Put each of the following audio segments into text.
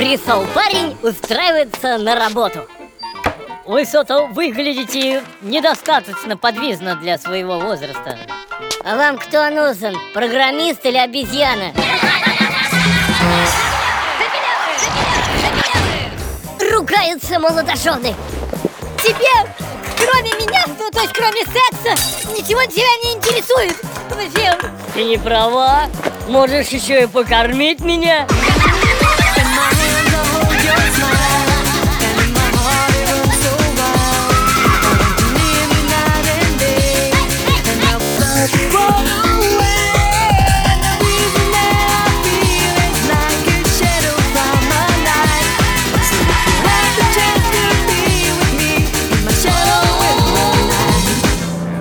Шел парень устраивается на работу. Вы что-то выглядите недостаточно подвижно для своего возраста. А вам кто нужен? Программист или обезьяна? Ругаются молодожены. Тебе, кроме меня, ну, то есть кроме секса, ничего тебя не интересует. Ты не права. Можешь еще и покормить меня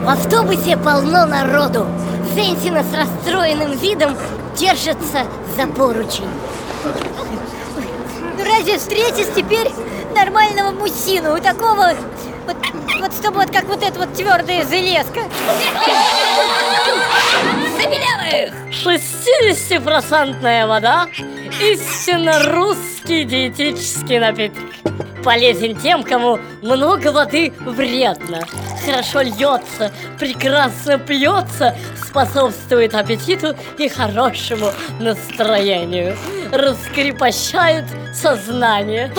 Автобусе полно народу. Женщина с расстроенным видом держится за поручень. Ну разве встретишь теперь нормального мужчину? У такого, вот, вот чтобы вот как вот эта вот твердая железка. 60% вода Истинно русский диетический напиток. Полезен тем, кому много воды вредно Хорошо льется, прекрасно пьется Способствует аппетиту и хорошему настроению. Раскрепощает сознание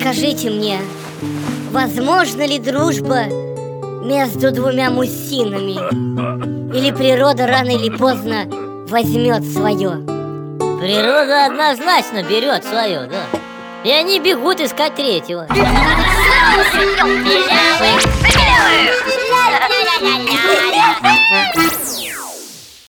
скажите мне, возможно ли дружба между двумя мужчинами? Или природа рано или поздно возьмет свое? Природа однозначно берет свое, да. И они бегут искать третьего.